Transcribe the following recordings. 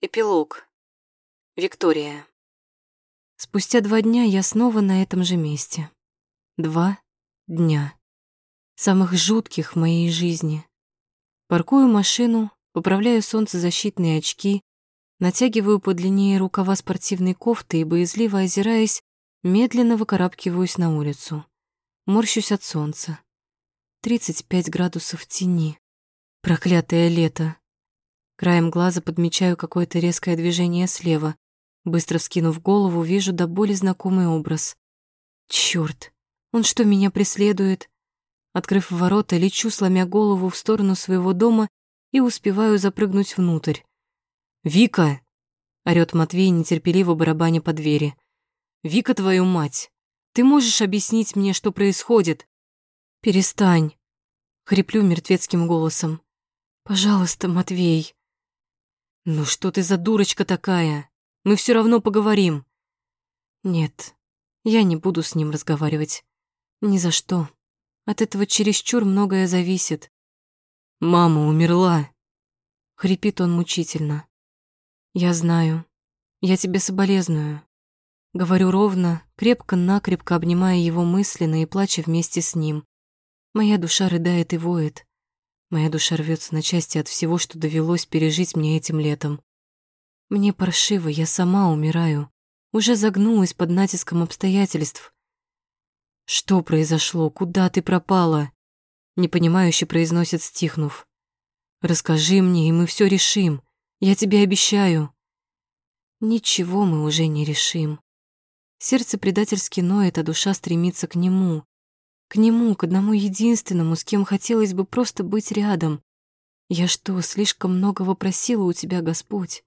Эпилог. Виктория. Спустя два дня я снова на этом же месте. Два дня. Самых жутких в моей жизни. Паркую машину, поправляю солнцезащитные очки, натягиваю подлиннее рукава спортивной кофты и, боязливо озираясь, медленно выкарабкиваюсь на улицу. Морщусь от солнца. 35 градусов тени. Проклятое лето. Краем глаза подмечаю какое-то резкое движение слева. Быстро вскинув голову, вижу до боли знакомый образ. Чёрт, он что, меня преследует? Открыв ворота, лечу, сломя голову в сторону своего дома и успеваю запрыгнуть внутрь. «Вика!» — орёт Матвей, нетерпеливо барабаня по двери. «Вика, твою мать! Ты можешь объяснить мне, что происходит?» «Перестань!» — хриплю мертвецким голосом. «Пожалуйста, Матвей!» «Ну что ты за дурочка такая? Мы все равно поговорим». «Нет, я не буду с ним разговаривать. Ни за что. От этого чересчур многое зависит». «Мама умерла», — хрипит он мучительно. «Я знаю. Я тебе соболезную». Говорю ровно, крепко-накрепко обнимая его мысленно и плача вместе с ним. Моя душа рыдает и воет. Моя душа рвется на части от всего, что довелось пережить мне этим летом. Мне паршиво, я сама умираю. Уже загнулась под натиском обстоятельств. «Что произошло? Куда ты пропала?» Непонимающе произносит, стихнув. «Расскажи мне, и мы все решим. Я тебе обещаю». Ничего мы уже не решим. Сердце предательски ноет, а душа стремится к нему. К нему, к одному единственному, с кем хотелось бы просто быть рядом. Я что, слишком многого просила у тебя, Господь?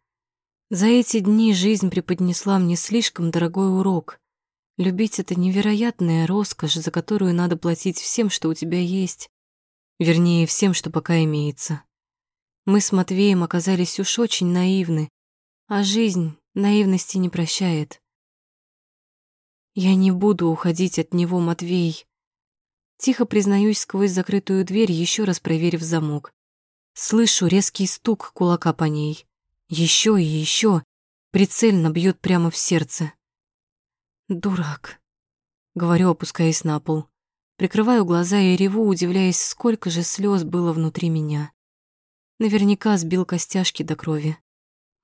За эти дни жизнь преподнесла мне слишком дорогой урок. Любить — это невероятная роскошь, за которую надо платить всем, что у тебя есть. Вернее, всем, что пока имеется. Мы с Матвеем оказались уж очень наивны, а жизнь наивности не прощает. Я не буду уходить от него, Матвей. Тихо признаюсь сквозь закрытую дверь, еще раз проверив замок. Слышу резкий стук кулака по ней. Еще и еще. Прицельно бьет прямо в сердце. «Дурак», — говорю, опускаясь на пол. Прикрываю глаза и реву, удивляясь, сколько же слез было внутри меня. Наверняка сбил костяшки до крови.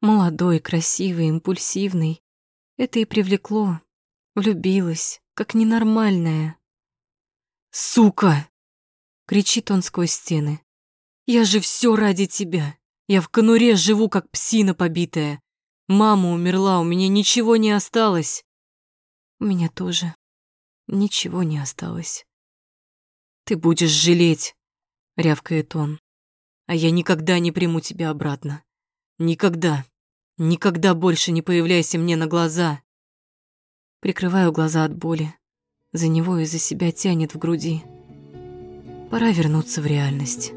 Молодой, красивый, импульсивный. Это и привлекло. Влюбилась, как ненормальная. «Сука!» — кричит он сквозь стены. «Я же все ради тебя. Я в конуре живу, как псина побитая. Мама умерла, у меня ничего не осталось». «У меня тоже ничего не осталось». «Ты будешь жалеть», — рявкает он. «А я никогда не приму тебя обратно. Никогда. Никогда больше не появляйся мне на глаза». Прикрываю глаза от боли. За него и за себя тянет в груди. Пора вернуться в реальность.